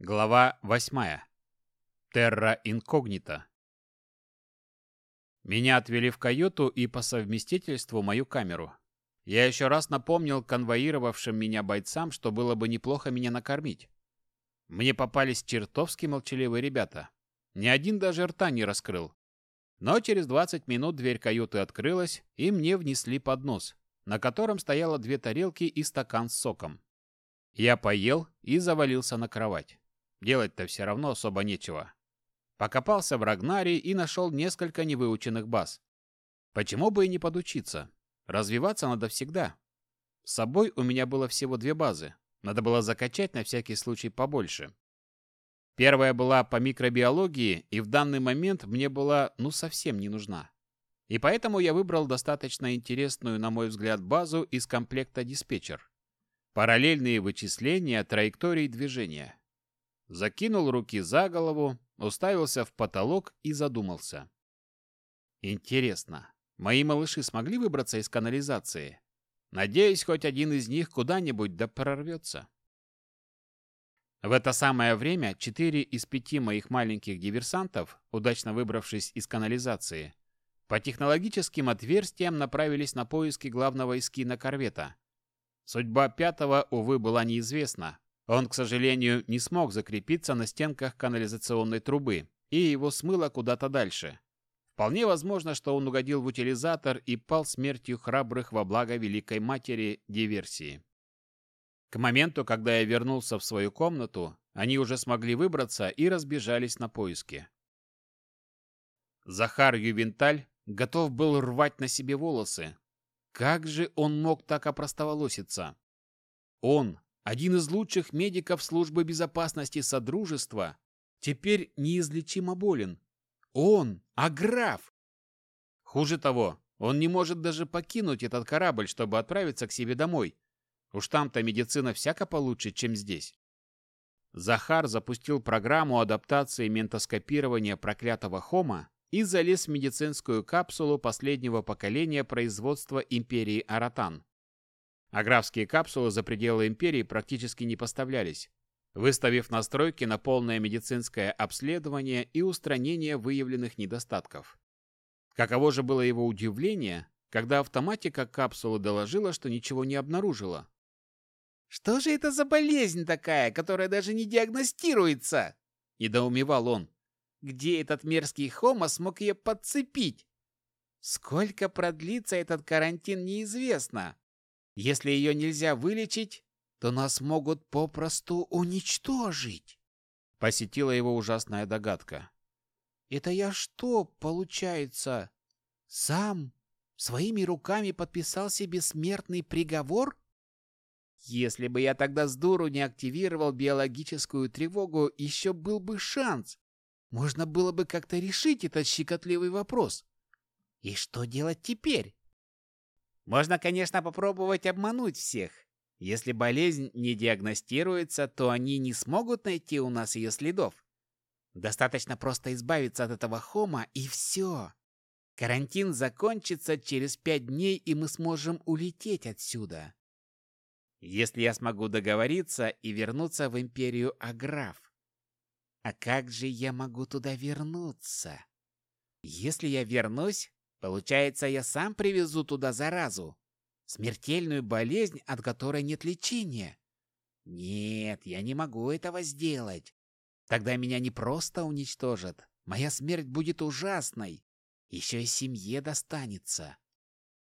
Глава 8. Терра инкогнита. Меня отвели в каюту и по совместительству мою камеру. Я еще раз напомнил конвоировавшим меня бойцам, что было бы неплохо меня накормить. Мне попались чертовски молчаливые ребята. Ни один даже рта не раскрыл. Но через 20 минут дверь каюты открылась, и мне внесли поднос, на котором стояло две тарелки и стакан с соком. Я поел и завалился на кровать. Делать-то все равно особо нечего. Покопался в Рагнаре и нашел несколько невыученных баз. Почему бы и не подучиться? Развиваться надо всегда. С собой у меня было всего две базы. Надо было закачать на всякий случай побольше. Первая была по микробиологии, и в данный момент мне была ну совсем не нужна. И поэтому я выбрал достаточно интересную, на мой взгляд, базу из комплекта диспетчер. Параллельные вычисления траекторий движения закинул руки за голову, уставился в потолок и задумался. Интересно, мои малыши смогли выбраться из канализации? Надеюсь, хоть один из них куда-нибудь да прорвется. В это самое время четыре из пяти моих маленьких диверсантов, удачно выбравшись из канализации, по технологическим отверстиям направились на поиски главного эскина корвета. Судьба пятого, увы, была неизвестна, он, к сожалению, не смог закрепиться на стенках канализационной трубы, и его смыло куда-то дальше. Вполне возможно, что он угодил в утилизатор и пал смертью храбрых во благо Великой Матери диверсии. К моменту, когда я вернулся в свою комнату, они уже смогли выбраться и разбежались на поиски. Захар Ювенталь готов был рвать на себе волосы. Как же он мог так опростоволоситься? Он, один из лучших медиков службы безопасности Содружества, теперь неизлечимо болен. Он, а граф! Хуже того, он не может даже покинуть этот корабль, чтобы отправиться к себе домой. Уж там-то медицина всяко получше, чем здесь. Захар запустил программу адаптации ментоскопирования проклятого Хома и залез в медицинскую капсулу последнего поколения производства империи Аратан. Аграфские капсулы за пределы империи практически не поставлялись, выставив настройки на полное медицинское обследование и устранение выявленных недостатков. Каково же было его удивление, когда автоматика капсулы доложила, что ничего не обнаружила. «Что же это за болезнь такая, которая даже не диагностируется?» – недоумевал он. «Где этот мерзкий Хома смог ее подцепить? Сколько продлится этот карантин, неизвестно. Если ее нельзя вылечить, то нас могут попросту уничтожить. Посетила его ужасная догадка. Это я что, получается, сам своими руками подписал себе смертный приговор? Если бы я тогда с дуру не активировал биологическую тревогу, еще был бы шанс. Можно было бы как-то решить этот щекотливый вопрос. И что делать теперь? Можно, конечно, попробовать обмануть всех. Если болезнь не диагностируется, то они не смогут найти у нас ее следов. Достаточно просто избавиться от этого хома, и все. Карантин закончится через пять дней, и мы сможем улететь отсюда. Если я смогу договориться и вернуться в империю Аграф. А как же я могу туда вернуться? Если я вернусь, Получается, я сам привезу туда заразу. Смертельную болезнь, от которой нет лечения. Нет, я не могу этого сделать. Тогда меня не просто уничтожат. Моя смерть будет ужасной. Еще и семье достанется.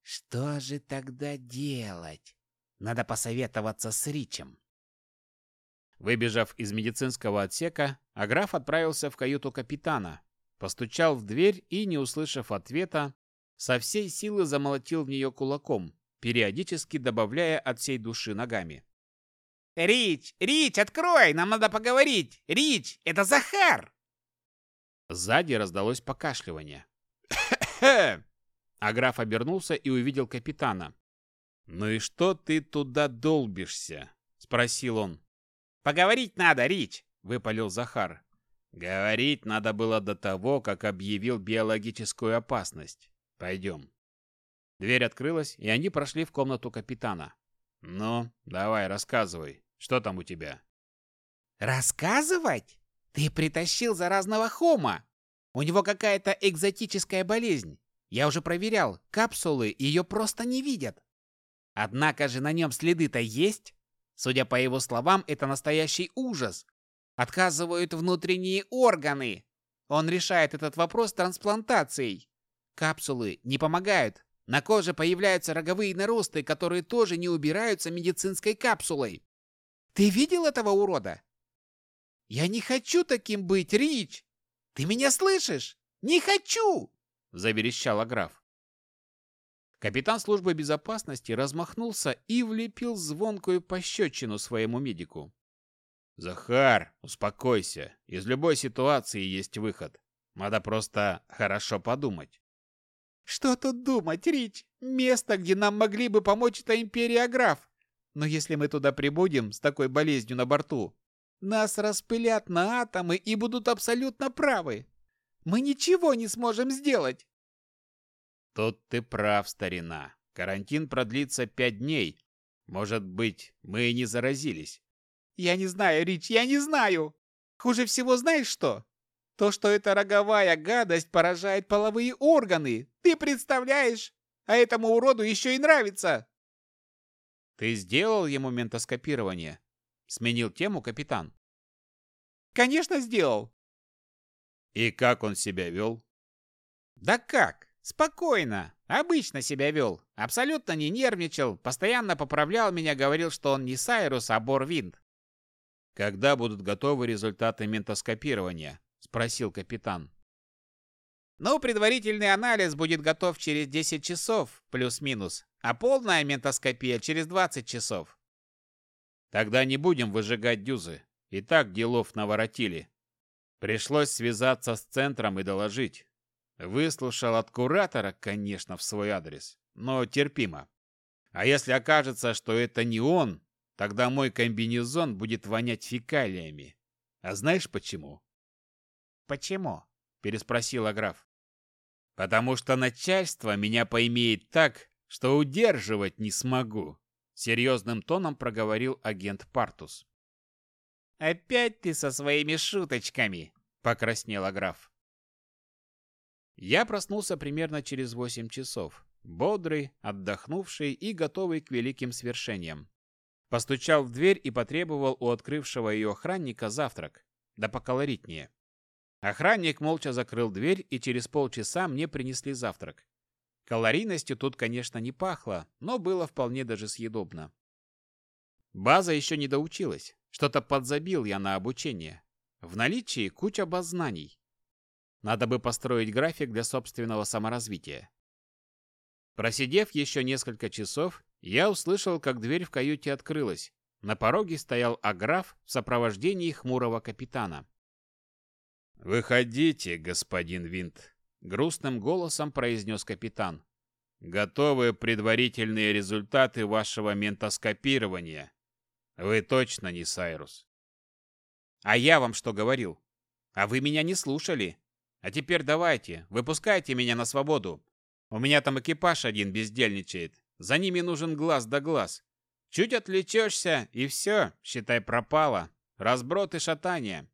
Что же тогда делать? Надо посоветоваться с Ричем. Выбежав из медицинского отсека, Аграф отправился в каюту капитана, Постучал в дверь и, не услышав ответа, со всей силы замолотил в нее кулаком, периодически добавляя от всей души ногами. «Рич! Рич, открой! Нам надо поговорить! Рич, это Захар!» Сзади раздалось покашливание. А граф обернулся и увидел капитана. «Ну и что ты туда долбишься?» — спросил он. «Поговорить надо, Рич!» — выпалил Захар. Говорить надо было до того, как объявил биологическую опасность. Пойдем. Дверь открылась, и они прошли в комнату капитана. Ну, давай, рассказывай, что там у тебя? Рассказывать? Ты притащил заразного хома. У него какая-то экзотическая болезнь. Я уже проверял, капсулы ее просто не видят. Однако же на нем следы-то есть. Судя по его словам, это настоящий ужас. Отказывают внутренние органы. Он решает этот вопрос трансплантацией. Капсулы не помогают. На коже появляются роговые наросты, которые тоже не убираются медицинской капсулой. Ты видел этого урода? Я не хочу таким быть, Рич! Ты меня слышишь? Не хочу! Заверещал граф. Капитан службы безопасности размахнулся и влепил звонкую пощечину своему медику. «Захар, успокойся. Из любой ситуации есть выход. Надо просто хорошо подумать». «Что тут думать, Рич? Место, где нам могли бы помочь, это Империя Граф. Но если мы туда прибудем с такой болезнью на борту, нас распылят на атомы и будут абсолютно правы. Мы ничего не сможем сделать. Тут ты прав, старина. Карантин продлится пять дней. Может быть, мы и не заразились. Я не знаю, Рич, я не знаю. Хуже всего знаешь что? То, что эта роговая гадость поражает половые органы. Ты представляешь? А этому уроду еще и нравится. Ты сделал ему ментоскопирование? Сменил тему капитан. Конечно, сделал. И как он себя вел? Да как? Спокойно. Обычно себя вел. Абсолютно не нервничал. Постоянно поправлял меня, говорил, что он не Сайрус, а Борвинд. Когда будут готовы результаты ментоскопирования? Спросил капитан. Ну, предварительный анализ будет готов через 10 часов, плюс-минус, а полная ментоскопия через 20 часов. Тогда не будем выжигать дюзы. И так делов наворотили. Пришлось связаться с центром и доложить. Выслушал от куратора, конечно, в свой адрес, но терпимо. А если окажется, что это не он, Тогда мой комбинезон будет вонять фекалиями. А знаешь почему? Почему? переспросила граф. Потому что начальство меня поимеет так, что удерживать не смогу, серьезным тоном проговорил агент Партус. Опять ты со своими шуточками, покраснела граф. Я проснулся примерно через восемь часов, бодрый, отдохнувший и готовый к великим свершениям. Постучал в дверь и потребовал у открывшего ее охранника завтрак, да поколоритнее. Охранник молча закрыл дверь, и через полчаса мне принесли завтрак. Калорийностью тут, конечно, не пахло, но было вполне даже съедобно. База еще не доучилась. Что-то подзабил я на обучение. В наличии куча баз знаний. Надо бы построить график для собственного саморазвития. Просидев еще несколько часов, я услышал, как дверь в каюте открылась. На пороге стоял Аграф в сопровождении хмурого капитана. «Выходите, господин Винт», — грустным голосом произнес капитан. «Готовы предварительные результаты вашего ментоскопирования. Вы точно не Сайрус». «А я вам что говорил? А вы меня не слушали. А теперь давайте, выпускайте меня на свободу. У меня там экипаж один бездельничает. За ними нужен глаз да глаз. Чуть отвлечешься, и все, считай, пропало. Разброд и шатание.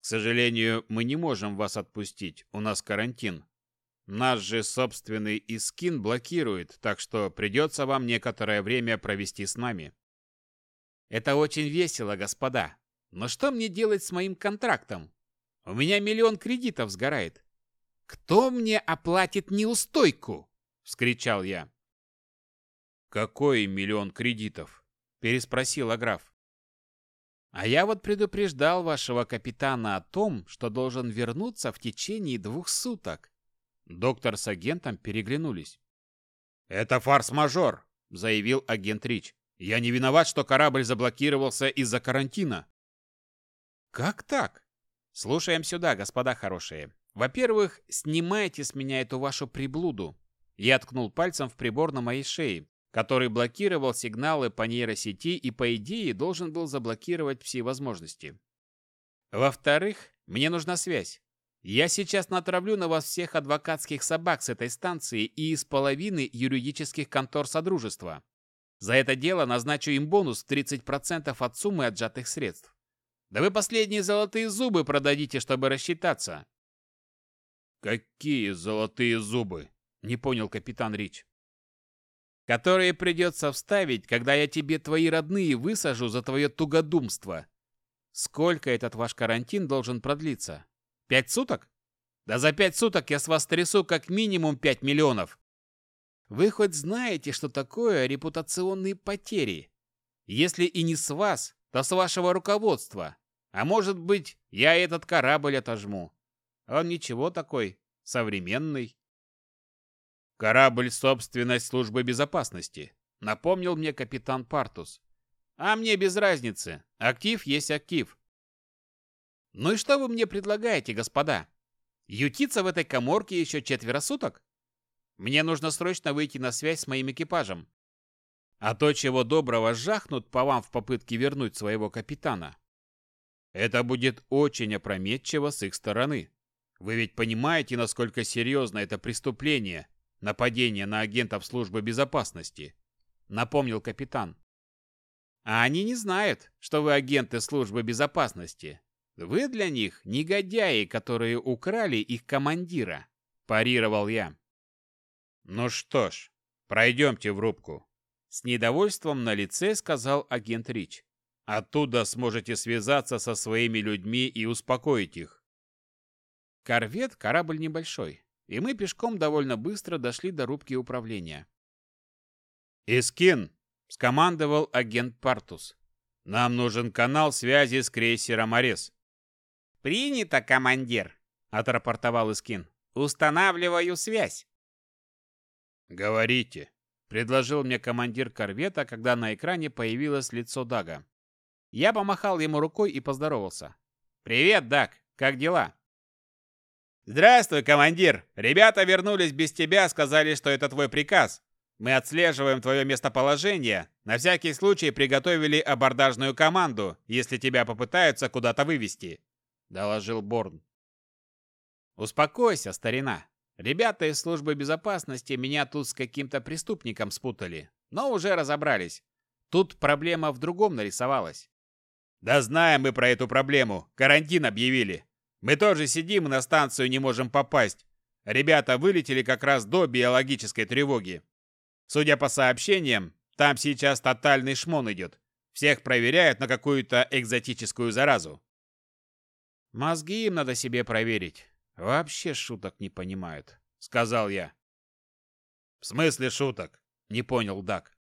К сожалению, мы не можем вас отпустить. У нас карантин. Наш же собственный искин блокирует, так что придется вам некоторое время провести с нами. Это очень весело, господа. Но что мне делать с моим контрактом? У меня миллион кредитов сгорает. Кто мне оплатит неустойку? вскричал я. «Какой миллион кредитов?» – переспросил граф. «А я вот предупреждал вашего капитана о том, что должен вернуться в течение двух суток». Доктор с агентом переглянулись. «Это форс-мажор», – заявил агент Рич. «Я не виноват, что корабль заблокировался из-за карантина». «Как так?» «Слушаем сюда, господа хорошие. Во-первых, снимайте с меня эту вашу приблуду». Я ткнул пальцем в прибор на моей шее, который блокировал сигналы по нейросети и, по идее, должен был заблокировать все возможности. Во-вторых, мне нужна связь. Я сейчас натравлю на вас всех адвокатских собак с этой станции и из половины юридических контор Содружества. За это дело назначу им бонус в 30% от суммы отжатых средств. Да вы последние золотые зубы продадите, чтобы рассчитаться. Какие золотые зубы? Не понял капитан Рич. Которые придется вставить, когда я тебе твои родные высажу за твое тугодумство. Сколько этот ваш карантин должен продлиться? Пять суток? Да за пять суток я с вас трясу как минимум пять миллионов. Вы хоть знаете, что такое репутационные потери? Если и не с вас, то с вашего руководства. А может быть, я этот корабль отожму. Он ничего такой, современный. Корабль — собственность службы безопасности, напомнил мне капитан Партус. А мне без разницы. Актив есть актив. Ну и что вы мне предлагаете, господа? Ютиться в этой коморке еще четверо суток? Мне нужно срочно выйти на связь с моим экипажем. А то, чего доброго, жахнут по вам в попытке вернуть своего капитана. Это будет очень опрометчиво с их стороны. Вы ведь понимаете, насколько серьезно это преступление – нападение на агентов службы безопасности, напомнил капитан. А они не знают, что вы агенты службы безопасности. Вы для них негодяи, которые украли их командира, парировал я. Ну что ж, пройдемте в рубку. С недовольством на лице сказал агент Рич. Оттуда сможете связаться со своими людьми и успокоить их. Корвет – корабль небольшой, и мы пешком довольно быстро дошли до рубки управления. «Искин!» – скомандовал агент Партус. «Нам нужен канал связи с крейсером Арес». «Принято, командир!» – отрапортовал Искин. «Устанавливаю связь». «Говорите», — предложил мне командир корвета, когда на экране появилось лицо Дага. Я помахал ему рукой и поздоровался. «Привет, Даг, как дела?» «Здравствуй, командир! Ребята вернулись без тебя, сказали, что это твой приказ. Мы отслеживаем твое местоположение. На всякий случай приготовили абордажную команду, если тебя попытаются куда-то вывести», — доложил Борн. «Успокойся, старина. Ребята из службы безопасности меня тут с каким-то преступником спутали, но уже разобрались. Тут проблема в другом нарисовалась. Да знаем мы про эту проблему. Карантин объявили. Мы тоже сидим и на станцию не можем попасть. Ребята вылетели как раз до биологической тревоги. Судя по сообщениям, там сейчас тотальный шмон идет. Всех проверяют на какую-то экзотическую заразу. Мозги им надо себе проверить. Вообще шуток не понимают, сказал я. В смысле шуток? Не понял Дак.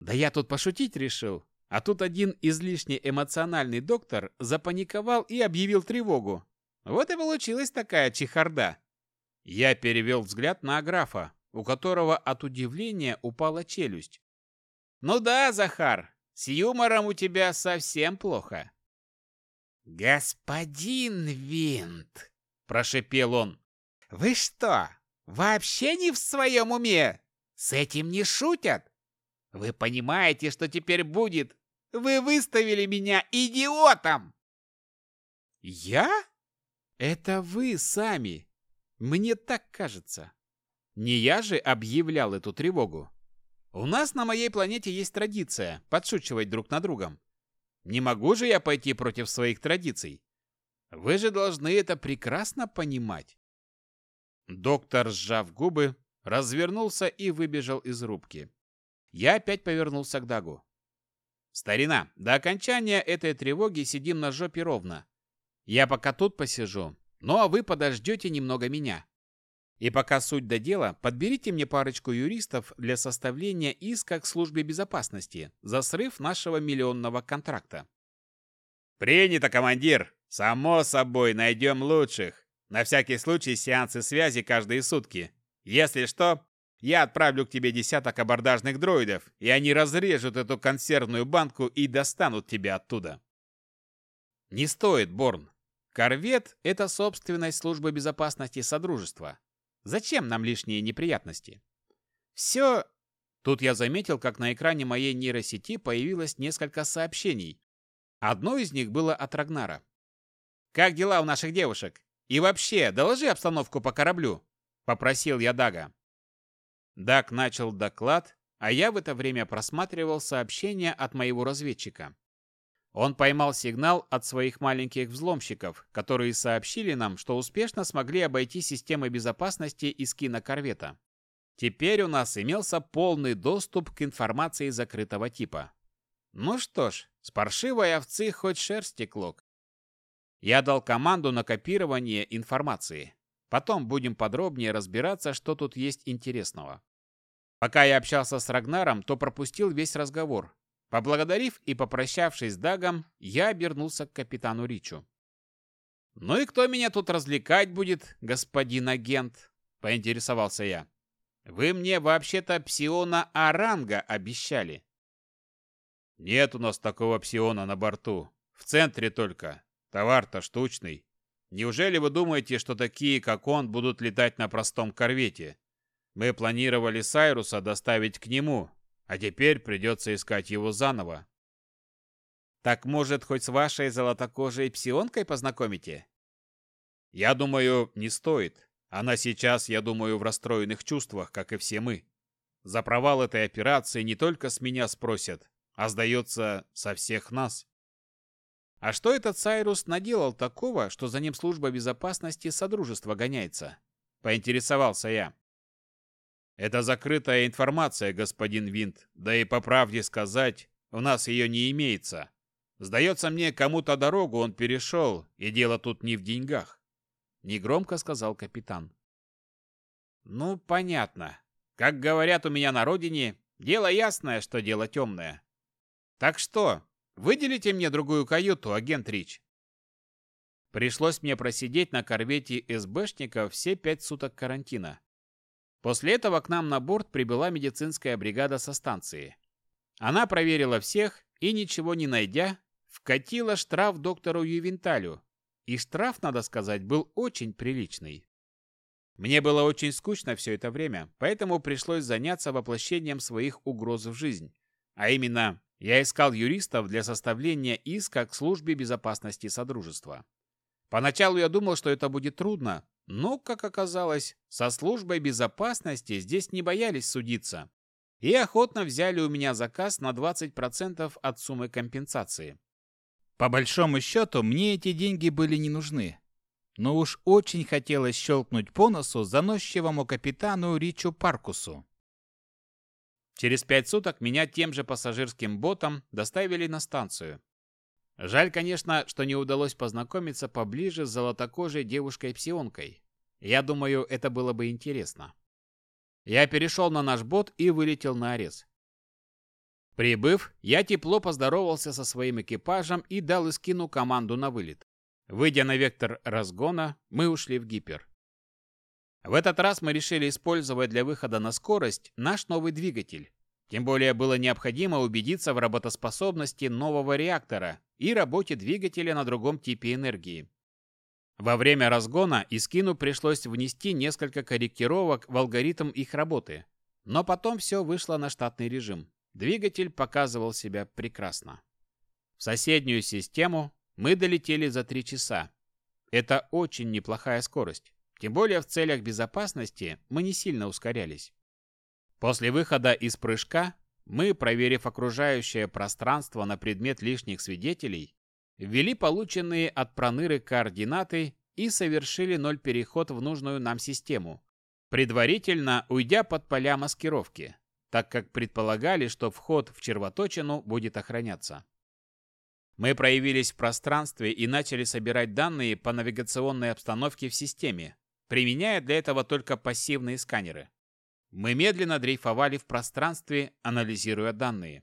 Да я тут пошутить решил, а тут один излишне эмоциональный доктор запаниковал и объявил тревогу. Вот и получилась такая чехарда. Я перевел взгляд на графа, у которого от удивления упала челюсть. «Ну да, Захар, с юмором у тебя совсем плохо». «Господин Винт!» – прошепел он. «Вы что, вообще не в своем уме? С этим не шутят? Вы понимаете, что теперь будет? Вы выставили меня идиотом!» «Я? Это вы сами. Мне так кажется. Не я же объявлял эту тревогу. У нас на моей планете есть традиция подшучивать друг над другом. Не могу же я пойти против своих традиций. Вы же должны это прекрасно понимать. Доктор, сжав губы, развернулся и выбежал из рубки. Я опять повернулся к Дагу. «Старина, до окончания этой тревоги сидим на жопе ровно. Я пока тут посижу, ну а вы подождете немного меня. И пока суть до дела, подберите мне парочку юристов для составления иска к службе безопасности за срыв нашего миллионного контракта». «Принято, командир!» Само собой, найдем лучших. На всякий случай сеансы связи каждые сутки. Если что, я отправлю к тебе десяток абордажных дроидов, и они разрежут эту консервную банку и достанут тебя оттуда. Не стоит, Борн. Корвет – это собственность службы безопасности Содружества. Зачем нам лишние неприятности? Все... Тут я заметил, как на экране моей нейросети появилось несколько сообщений. Одно из них было от Рагнара. Как дела у наших девушек? И вообще, доложи обстановку по кораблю», — попросил я Дага. Даг начал доклад, а я в это время просматривал сообщения от моего разведчика. Он поймал сигнал от своих маленьких взломщиков, которые сообщили нам, что успешно смогли обойти системы безопасности из кинокорвета. Теперь у нас имелся полный доступ к информации закрытого типа. Ну что ж, с паршивой овцы хоть шерсти клок. Я дал команду на копирование информации. Потом будем подробнее разбираться, что тут есть интересного. Пока я общался с Рагнаром, то пропустил весь разговор. Поблагодарив и попрощавшись с Дагом, я обернулся к капитану Ричу. «Ну и кто меня тут развлекать будет, господин агент?» – поинтересовался я. «Вы мне вообще-то псиона Аранга обещали». «Нет у нас такого псиона на борту. В центре только. Товар-то штучный. Неужели вы думаете, что такие, как он, будут летать на простом корвете? Мы планировали Сайруса доставить к нему, а теперь придется искать его заново. Так может, хоть с вашей золотокожей псионкой познакомите? Я думаю, не стоит. Она сейчас, я думаю, в расстроенных чувствах, как и все мы. За провал этой операции не только с меня спросят, а, сдается, со всех нас. А что этот Сайрус наделал такого, что за ним служба безопасности Содружества гоняется? Поинтересовался я. Это закрытая информация, господин Винт. Да и по правде сказать, у нас ее не имеется. Сдается мне, кому-то дорогу он перешел, и дело тут не в деньгах. Негромко сказал капитан. Ну, понятно. Как говорят у меня на родине, дело ясное, что дело темное. Так что, выделите мне другую каюту, агент Рич. Пришлось мне просидеть на корвете СБшника все пять суток карантина. После этого к нам на борт прибыла медицинская бригада со станции. Она проверила всех и, ничего не найдя, вкатила штраф доктору Ювенталю. И штраф, надо сказать, был очень приличный. Мне было очень скучно все это время, поэтому пришлось заняться воплощением своих угроз в жизнь. А именно, я искал юристов для составления иска к службе безопасности Содружества. Поначалу я думал, что это будет трудно, но, как оказалось, со службой безопасности здесь не боялись судиться и охотно взяли у меня заказ на 20% от суммы компенсации. По большому счету, мне эти деньги были не нужны. Но уж очень хотелось щелкнуть по носу заносчивому капитану Ричу Паркусу. Через пять суток меня тем же пассажирским ботом доставили на станцию. Жаль, конечно, что не удалось познакомиться поближе с золотокожей девушкой-псионкой. Я думаю, это было бы интересно. Я перешел на наш бот и вылетел на Арес. Прибыв, я тепло поздоровался со своим экипажем и дал Искину команду на вылет. Выйдя на вектор разгона, мы ушли в гипер. В этот раз мы решили использовать для выхода на скорость наш новый двигатель. Тем более было необходимо убедиться в работоспособности нового реактора и работе двигателя на другом типе энергии. Во время разгона Искину пришлось внести несколько корректировок в алгоритм их работы, но потом все вышло на штатный режим. Двигатель показывал себя прекрасно. В соседнюю систему мы долетели за три часа. Это очень неплохая скорость. Тем более в целях безопасности мы не сильно ускорялись. После выхода из прыжка мы, проверив окружающее пространство на предмет лишних свидетелей, ввели полученные от проныры координаты и совершили ноль переход в нужную нам систему, предварительно уйдя под поля маскировки, так как предполагали, что вход в червоточину будет охраняться. Мы проявились в пространстве и начали собирать данные по навигационной обстановке в системе, применяя для этого только пассивные сканеры. Мы медленно дрейфовали в пространстве, анализируя данные.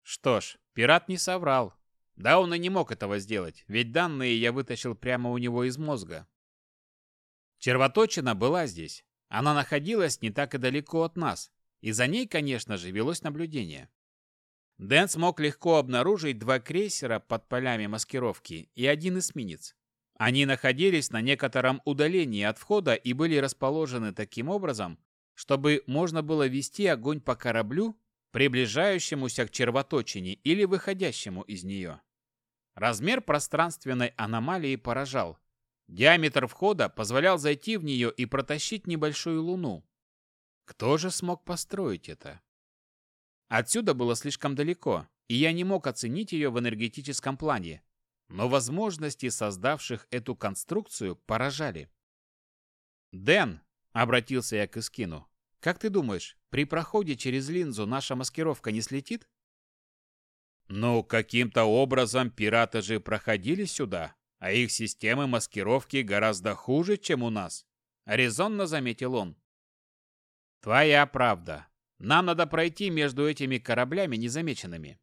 Что ж, пират не соврал. Да, он и не мог этого сделать, ведь данные я вытащил прямо у него из мозга. Червоточина была здесь. Она находилась не так и далеко от нас, и за ней, конечно же, велось наблюдение. Дэн смог легко обнаружить два крейсера под полями маскировки и один эсминец. Они находились на некотором удалении от входа и были расположены таким образом, чтобы можно было вести огонь по кораблю, приближающемуся к червоточине или выходящему из нее. Размер пространственной аномалии поражал. Диаметр входа позволял зайти в нее и протащить небольшую луну. Кто же смог построить это? Отсюда было слишком далеко, и я не мог оценить ее в энергетическом плане. Но возможности, создавших эту конструкцию, поражали. «Дэн!» — обратился я к Искину. «Как ты думаешь, при проходе через линзу наша маскировка не слетит?» «Ну, каким-то образом пираты же проходили сюда, а их системы маскировки гораздо хуже, чем у нас», — резонно заметил он. «Твоя правда. Нам надо пройти между этими кораблями незамеченными.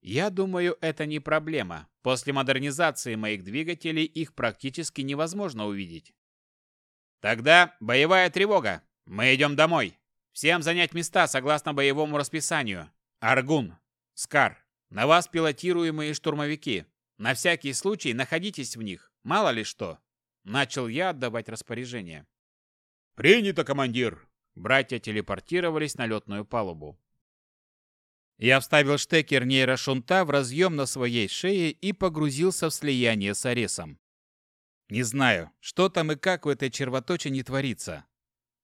Я думаю, это не проблема. После модернизации моих двигателей их практически невозможно увидеть. Тогда боевая тревога. Мы идем домой. Всем занять места согласно боевому расписанию. Аргун, Скар, на вас пилотируемые штурмовики. На всякий случай находитесь в них, мало ли что. Начал я отдавать распоряжение. Принято, командир. Братья телепортировались на летную палубу. Я вставил штекер нейрошунта в разъем на своей шее и погрузился в слияние с Аресом. Не знаю, что там и как в этой червоточине творится.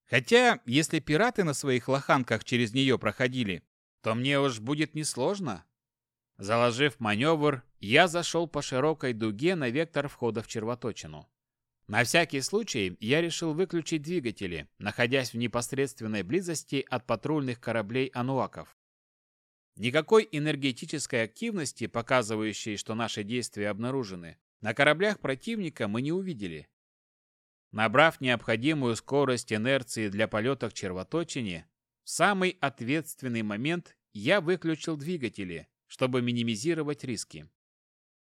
Хотя, если пираты на своих лоханках через нее проходили, то мне уж будет несложно. Заложив маневр, я зашел по широкой дуге на вектор входа в червоточину. На всякий случай я решил выключить двигатели, находясь в непосредственной близости от патрульных кораблей ануаков. Никакой энергетической активности, показывающей, что наши действия обнаружены, на кораблях противника мы не увидели. Набрав необходимую скорость инерции для полета к червоточине, в самый ответственный момент я выключил двигатели, чтобы минимизировать риски.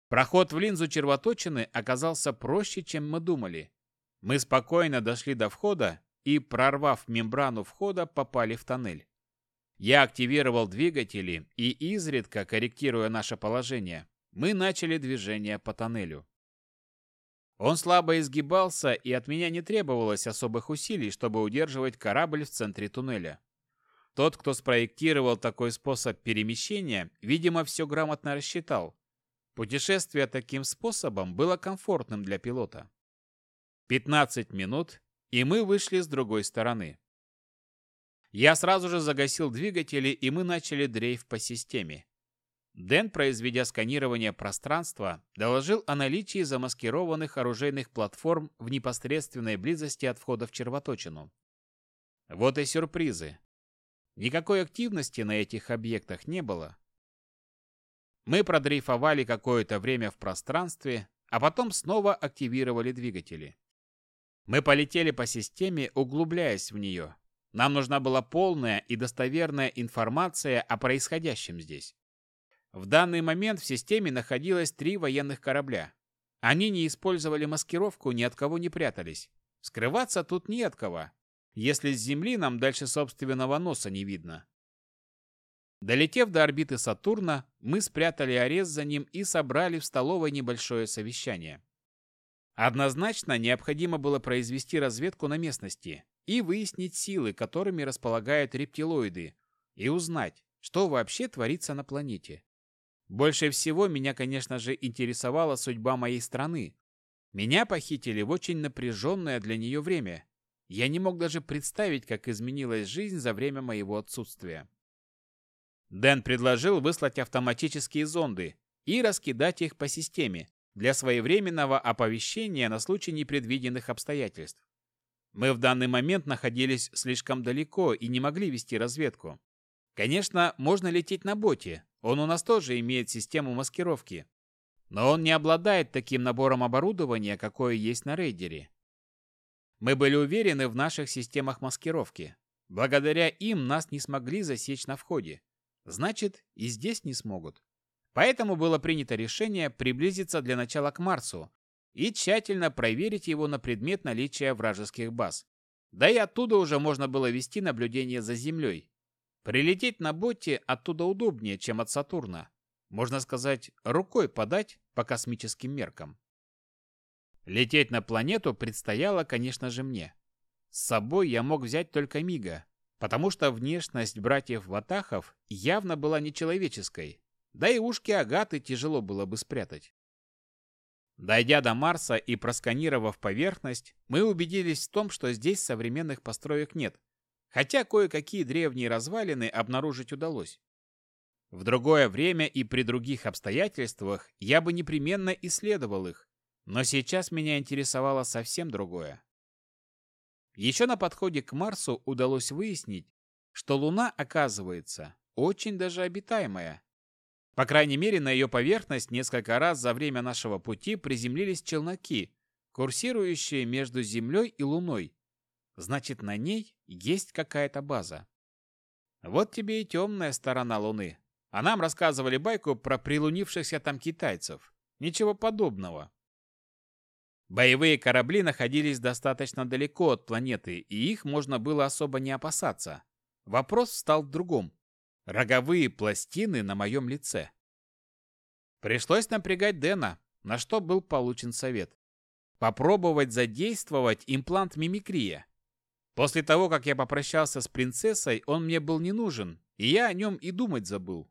Проход в линзу червоточины оказался проще, чем мы думали. Мы спокойно дошли до входа и, прорвав мембрану входа, попали в тоннель. Я активировал двигатели и, изредка корректируя наше положение, мы начали движение по тоннелю. Он слабо изгибался, и от меня не требовалось особых усилий, чтобы удерживать корабль в центре туннеля. Тот, кто спроектировал такой способ перемещения, видимо, все грамотно рассчитал. Путешествие таким способом было комфортным для пилота. 15 минут, и мы вышли с другой стороны. Я сразу же загасил двигатели, и мы начали дрейф по системе. Дэн, произведя сканирование пространства, доложил о наличии замаскированных оружейных платформ в непосредственной близости от входа в червоточину. Вот и сюрпризы. Никакой активности на этих объектах не было. Мы продрейфовали какое-то время в пространстве, а потом снова активировали двигатели. Мы полетели по системе, углубляясь в нее. Нам нужна была полная и достоверная информация о происходящем здесь. В данный момент в системе находилось три военных корабля. Они не использовали маскировку, ни от кого не прятались. Скрываться тут не от кого, если с Земли нам дальше собственного носа не видно. Долетев до орбиты Сатурна, мы спрятали арест за ним и собрали в столовой небольшое совещание. Однозначно необходимо было произвести разведку на местности, и выяснить силы, которыми располагают рептилоиды, и узнать, что вообще творится на планете. Больше всего меня, конечно же, интересовала судьба моей страны. Меня похитили в очень напряженное для нее время. Я не мог даже представить, как изменилась жизнь за время моего отсутствия. Дэн предложил выслать автоматические зонды и раскидать их по системе для своевременного оповещения на случай непредвиденных обстоятельств. Мы в данный момент находились слишком далеко и не могли вести разведку. Конечно, можно лететь на боте, он у нас тоже имеет систему маскировки. Но он не обладает таким набором оборудования, какое есть на рейдере. Мы были уверены в наших системах маскировки. Благодаря им нас не смогли засечь на входе. Значит, и здесь не смогут. Поэтому было принято решение приблизиться для начала к Марсу, и тщательно проверить его на предмет наличия вражеских баз. Да и оттуда уже можно было вести наблюдение за Землей. Прилететь на боте оттуда удобнее, чем от Сатурна. Можно сказать, рукой подать по космическим меркам. Лететь на планету предстояло, конечно же, мне. С собой я мог взять только Мига, потому что внешность братьев Ватахов явно была нечеловеческой, да и ушки Агаты тяжело было бы спрятать. Дойдя до Марса и просканировав поверхность, мы убедились в том, что здесь современных построек нет, хотя кое-какие древние развалины обнаружить удалось. В другое время и при других обстоятельствах я бы непременно исследовал их, но сейчас меня интересовало совсем другое. Еще на подходе к Марсу удалось выяснить, что Луна, оказывается, очень даже обитаемая. По крайней мере, на ее поверхность несколько раз за время нашего пути приземлились челноки, курсирующие между Землей и Луной. Значит, на ней есть какая-то база. Вот тебе и темная сторона Луны. А нам рассказывали байку про прилунившихся там китайцев. Ничего подобного. Боевые корабли находились достаточно далеко от планеты, и их можно было особо не опасаться. Вопрос встал в другом. Роговые пластины на моем лице. Пришлось напрягать Дэна, на что был получен совет. Попробовать задействовать имплант мимикрия. После того, как я попрощался с принцессой, он мне был не нужен, и я о нем и думать забыл.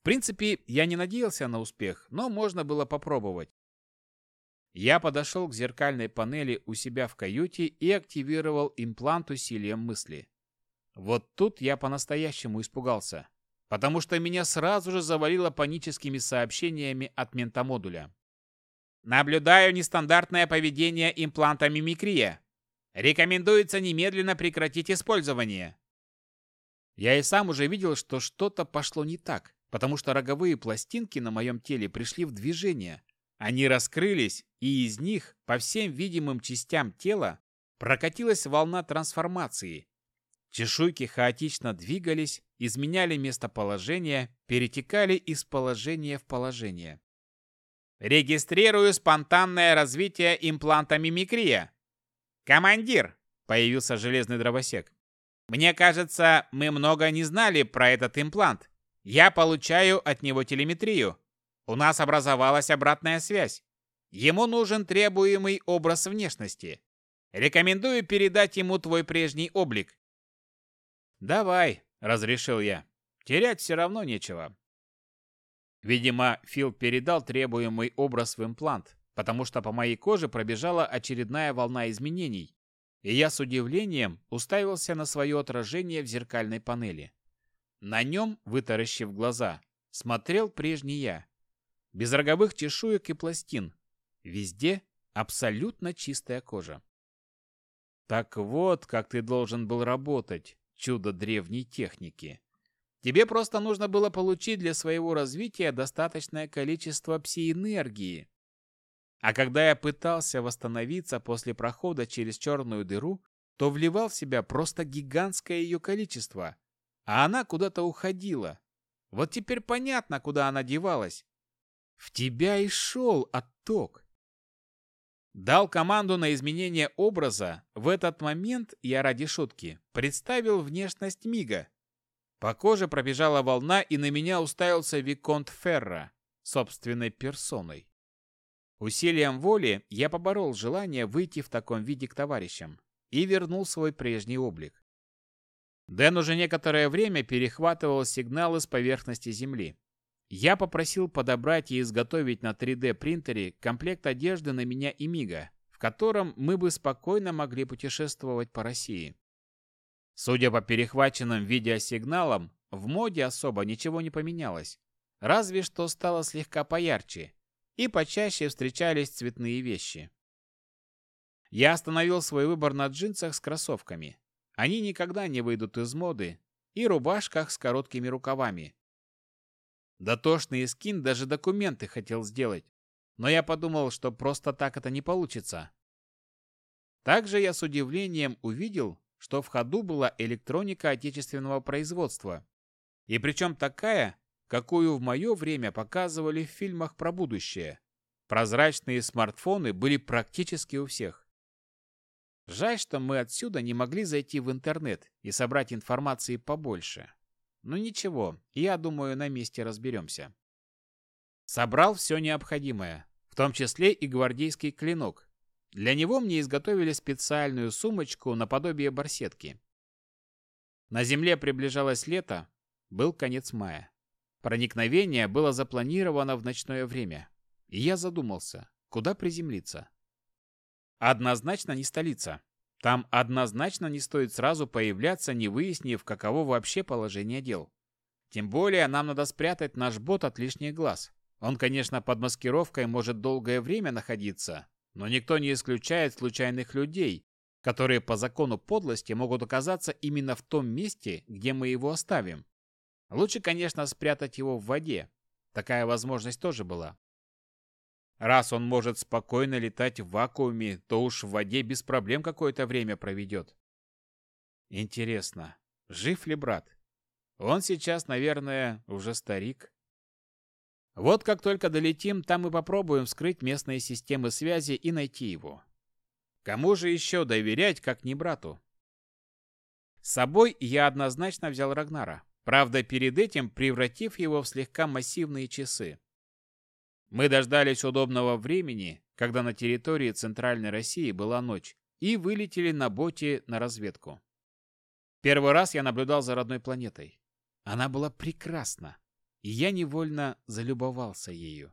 В принципе, я не надеялся на успех, но можно было попробовать. Я подошел к зеркальной панели у себя в каюте и активировал имплант усилием мысли. Вот тут я по-настоящему испугался, потому что меня сразу же завалило паническими сообщениями от ментомодуля. Наблюдаю нестандартное поведение импланта мимикрия. Рекомендуется немедленно прекратить использование. Я и сам уже видел, что что-то пошло не так, потому что роговые пластинки на моем теле пришли в движение. Они раскрылись, и из них по всем видимым частям тела прокатилась волна трансформации. Чешуйки хаотично двигались, изменяли местоположение, перетекали из положения в положение. Регистрирую спонтанное развитие импланта мимикрия. «Командир!» — появился железный дровосек. «Мне кажется, мы много не знали про этот имплант. Я получаю от него телеметрию. У нас образовалась обратная связь. Ему нужен требуемый образ внешности. Рекомендую передать ему твой прежний облик». «Давай», — разрешил я. «Терять все равно нечего». Видимо, Фил передал требуемый образ в имплант, потому что по моей коже пробежала очередная волна изменений, и я с удивлением уставился на свое отражение в зеркальной панели. На нем, вытаращив глаза, смотрел прежний я. Без роговых чешуек и пластин. Везде абсолютно чистая кожа. Так вот, как ты должен был работать, чудо древней техники. Тебе просто нужно было получить для своего развития достаточное количество пси-энергии, а когда я пытался восстановиться после прохода через черную дыру, то вливал в себя просто гигантское ее количество, а она куда-то уходила. Вот теперь понятно, куда она девалась. В тебя и шел отток. Дал команду на изменение образа. В этот момент я ради шутки представил внешность Мига. По коже пробежала волна, и на меня уставился Виконт Ферра собственной персоной. Усилием воли я поборол желание выйти в таком виде к товарищам и вернул свой прежний облик. Дэн уже некоторое время перехватывал сигналы с поверхности Земли. Я попросил подобрать и изготовить на 3D-принтере комплект одежды на меня и Мига, в котором мы бы спокойно могли путешествовать по России. Судя по перехваченным видеосигналам, в моде особо ничего не поменялось. Разве что стало слегка поярче, и почаще встречались цветные вещи. Я остановил свой выбор на джинсах с кроссовками. Они никогда не выйдут из моды, и рубашках с короткими рукавами. Дотошный скин даже документы хотел сделать, но я подумал, что просто так это не получится. Также я с удивлением увидел, что в ходу была электроника отечественного производства. И причем такая, какую в мое время показывали в фильмах про будущее. Прозрачные смартфоны были практически у всех. Жаль, что мы отсюда не могли зайти в интернет и собрать информации побольше. Но ничего, я думаю, на месте разберемся. Собрал все необходимое, в том числе и гвардейский клинок. Для него мне изготовили специальную сумочку наподобие барсетки. На земле приближалось лето, был конец мая. Проникновение было запланировано в ночное время. И я задумался, куда приземлиться. Однозначно не столица. Там однозначно не стоит сразу появляться, не выяснив, каково вообще положение дел. Тем более нам надо спрятать наш бот от лишних глаз. Он, конечно, под маскировкой может долгое время находиться, но никто не исключает случайных людей, которые по закону подлости могут оказаться именно в том месте, где мы его оставим. Лучше, конечно, спрятать его в воде. Такая возможность тоже была. Раз он может спокойно летать в вакууме, то уж в воде без проблем какое-то время проведет. Интересно, жив ли брат? Он сейчас, наверное, уже старик. Вот как только долетим, там мы попробуем вскрыть местные системы связи и найти его. Кому же еще доверять, как не брату? С собой я однозначно взял Рагнара, правда, перед этим превратив его в слегка массивные часы. Мы дождались удобного времени, когда на территории Центральной России была ночь, и вылетели на боте на разведку. Первый раз я наблюдал за родной планетой. Она была прекрасна, и я невольно залюбовался ею.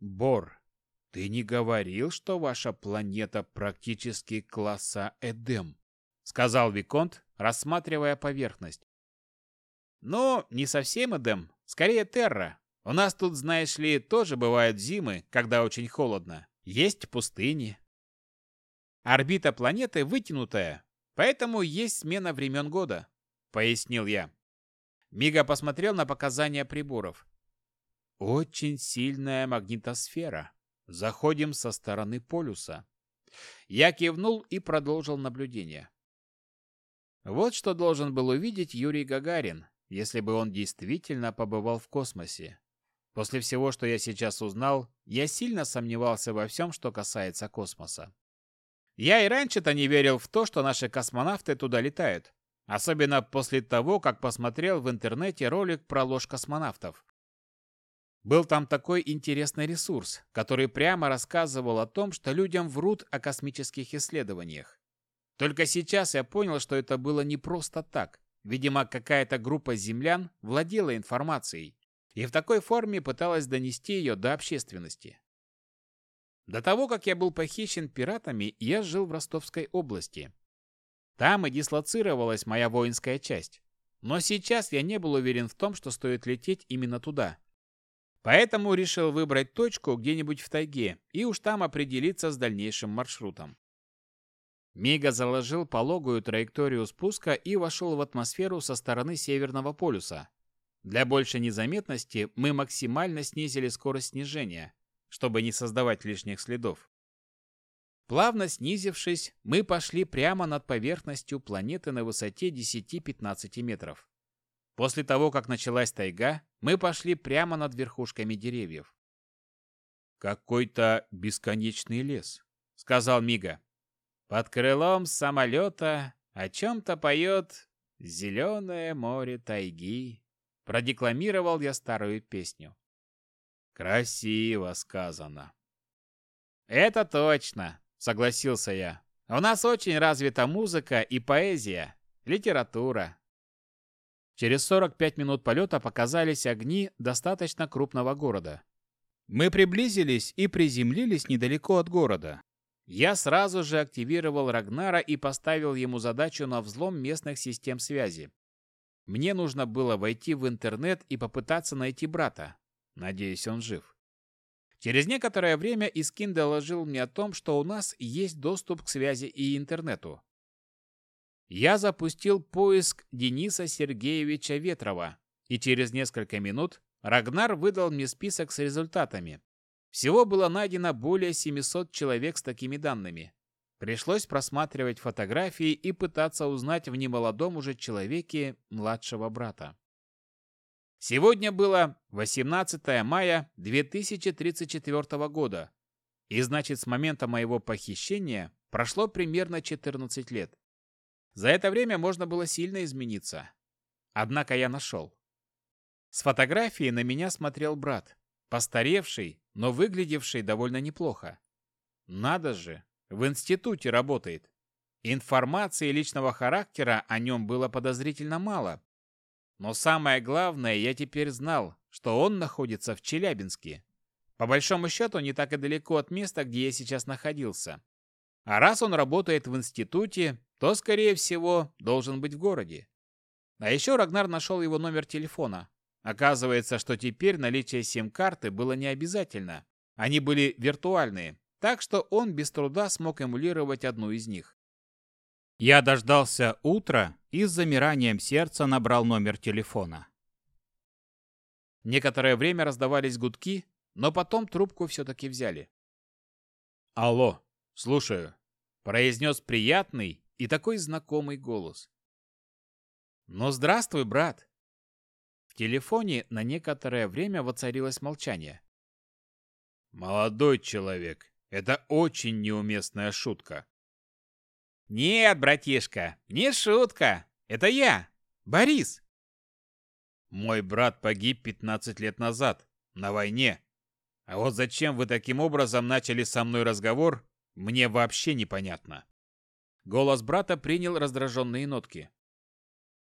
Бор, ты не говорил, что ваша планета практически класса Эдем, сказал Виконт, рассматривая поверхность. Ну, не совсем Эдем, скорее Терра. У нас тут, знаешь ли, тоже бывают зимы, когда очень холодно. Есть пустыни. Орбита планеты вытянутая, поэтому есть смена времен года, пояснил я. Мига посмотрел на показания приборов. Очень сильная магнитосфера. Заходим со стороны полюса. Я кивнул и продолжил наблюдение. Вот что должен был увидеть Юрий Гагарин, если бы он действительно побывал в космосе. После всего, что я сейчас узнал, я сильно сомневался во всем, что касается космоса. Я и раньше-то не верил в то, что наши космонавты туда летают. Особенно после того, как посмотрел в интернете ролик про ложь космонавтов. Был там такой интересный ресурс, который прямо рассказывал о том, что людям врут о космических исследованиях. Только сейчас я понял, что это было не просто так. Видимо, какая-то группа землян владела информацией и в такой форме пыталась донести ее до общественности. До того, как я был похищен пиратами, я жил в Ростовской области, там и дислоцировалась моя воинская часть. Но сейчас я не был уверен в том, что стоит лететь именно туда. Поэтому решил выбрать точку где-нибудь в тайге и уж там определиться с дальнейшим маршрутом. Мига заложил пологую траекторию спуска и вошел в атмосферу со стороны Северного полюса. Для большей незаметности мы максимально снизили скорость снижения, чтобы не создавать лишних следов. Плавно снизившись, мы пошли прямо над поверхностью планеты на высоте 10-15 метров. После того, как началась тайга, мы пошли прямо над верхушками деревьев. «Какой-то бесконечный лес», — сказал Мига. «Под крылом самолета о чем-то поет «Зеленое море тайги», — продекламировал я старую песню. «Красиво сказано». «Это точно», согласился я. У нас очень развита музыка и поэзия, литература. Через 45 минут полета показались огни достаточно крупного города. Мы приблизились и приземлились недалеко от города. Я сразу же активировал Рагнара и поставил ему задачу на взлом местных систем связи. Мне нужно было войти в интернет и попытаться найти брата. Надеюсь, он жив. Через некоторое время Искин доложил мне о том, что у нас есть доступ к связи и интернету. Я запустил поиск Дениса Сергеевича Ветрова, и через несколько минут Рагнар выдал мне список с результатами. Всего было найдено более 700 человек с такими данными. Пришлось просматривать фотографии и пытаться узнать в немолодом уже человеке младшего брата. Сегодня было 18 мая 2034 года, и значит с момента моего похищения прошло примерно 14 лет. За это время можно было сильно измениться. Однако я нашел. С фотографии на меня смотрел брат, постаревший, но выглядевший довольно неплохо. Надо же, в институте работает. Информации личного характера о нем было подозрительно мало, но самое главное, я теперь знал, что он находится в Челябинске. По большому счету, не так и далеко от места, где я сейчас находился. А раз он работает в институте, то, скорее всего, должен быть в городе. А еще Рагнар нашел его номер телефона. Оказывается, что теперь наличие сим-карты было не обязательно. Они были виртуальные, так что он без труда смог эмулировать одну из них. Я дождался утра и с замиранием сердца набрал номер телефона. Некоторое время раздавались гудки, но потом трубку все-таки взяли. «Алло, слушаю», — произнес приятный и такой знакомый голос. «Ну, здравствуй, брат!» В телефоне на некоторое время воцарилось молчание. «Молодой человек, это очень неуместная шутка». «Нет, братишка, не шутка. Это я, Борис». «Мой брат погиб 15 лет назад, на войне. А вот зачем вы таким образом начали со мной разговор, мне вообще непонятно». Голос брата принял раздраженные нотки.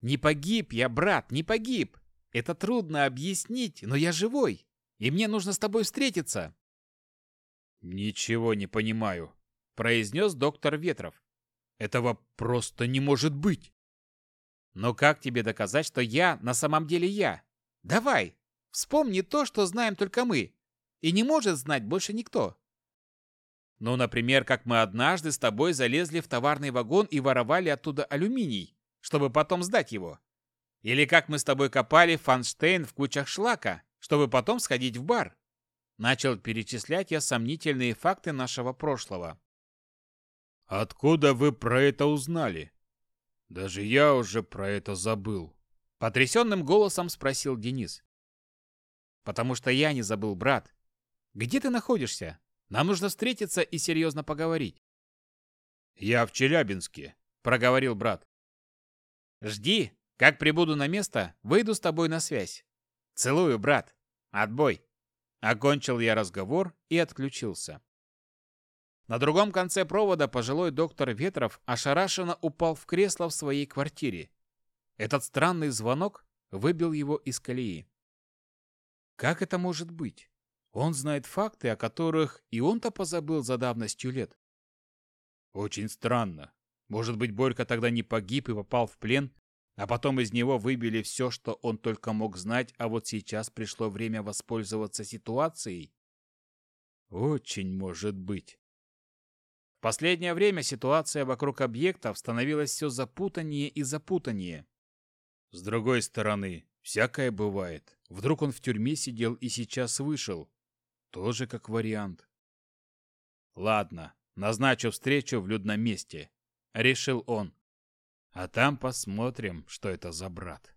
«Не погиб я, брат, не погиб. Это трудно объяснить, но я живой, и мне нужно с тобой встретиться». «Ничего не понимаю», — произнес доктор Ветров. «Этого просто не может быть». «Но как тебе доказать, что я на самом деле я? Давай, вспомни то, что знаем только мы, и не может знать больше никто». Ну, например, как мы однажды с тобой залезли в товарный вагон и воровали оттуда алюминий, чтобы потом сдать его. Или как мы с тобой копали фанштейн в кучах шлака, чтобы потом сходить в бар. Начал перечислять я сомнительные факты нашего прошлого. Откуда вы про это узнали? Даже я уже про это забыл. Потрясенным голосом спросил Денис. Потому что я не забыл, брат. Где ты находишься? Нам нужно встретиться и серьезно поговорить. Я в Челябинске, проговорил брат. Жди, как прибуду на место, выйду с тобой на связь. Целую, брат. Отбой. Окончил я разговор и отключился. На другом конце провода пожилой доктор Ветров ошарашенно упал в кресло в своей квартире. Этот странный звонок выбил его из колеи. Как это может быть? Он знает факты, о которых и он-то позабыл за давностью лет. Очень странно. Может быть, Борька тогда не погиб и попал в плен, а потом из него выбили все, что он только мог знать, а вот сейчас пришло время воспользоваться ситуацией? Очень может быть. В последнее время ситуация вокруг объектов становилась все запутаннее и запутаннее. С другой стороны, всякое бывает. Вдруг он в тюрьме сидел и сейчас вышел. Тоже как вариант. Ладно, назначу встречу в людном месте, решил он. А там посмотрим, что это за брат.